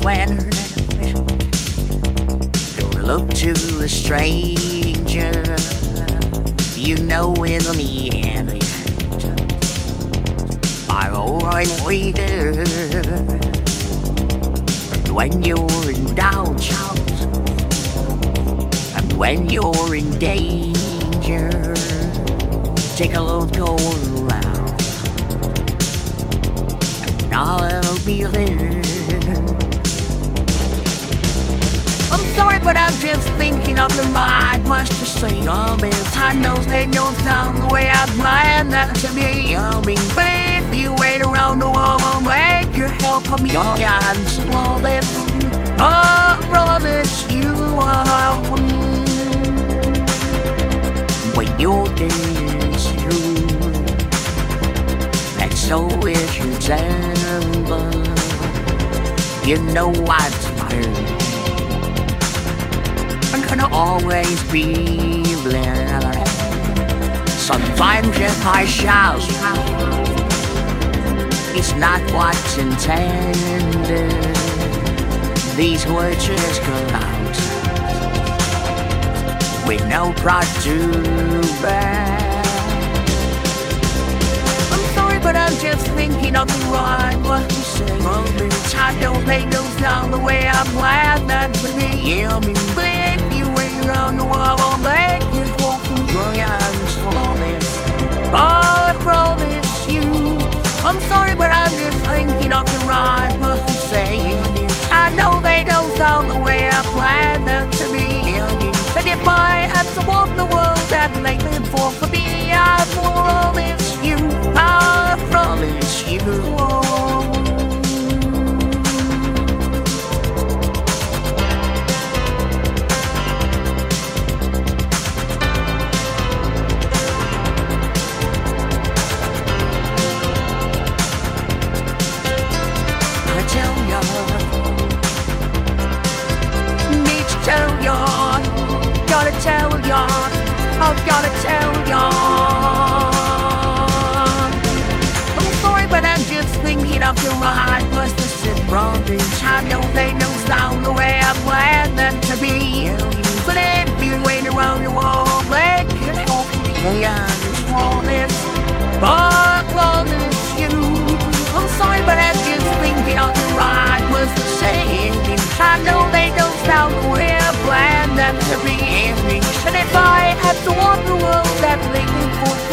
flattered Don't look to a stranger. You know in the end Are alright waiter When you're in doubt And when you're in danger Take a look around. And I'll be there but thinking of the mind much to say. All this I know they don't sound the way I planned that to be. I mean, babe, you wait around the world, I'll make your help me. Your guidance and all this. I promise you I'll when your days through. And so is your December. You know what's mine. I'm gonna always be there. Sometimes if I shout, it's not what's intended. These words just come out with no pride to bear. I'm sorry, but I'm just thinking of the right what to say. I don't make no sound the way I planned that to be. Yeah, I mean, the this. I promise you. I'm sorry, but I'm just thinking of the right what to say. I know they don't sound the way I planned them to be. But if I had to walk the world for I've gotta tell ya. I'm sorry, but I'm just thinking of your right must have said things. I know they don't sound the way I planned them to be. But if you wait around your wall, make it hope me I just want this. But promise you, I'm sorry, but I'm just thinking of the right was the same. I know to be angry. And if I have to walk the world, that late for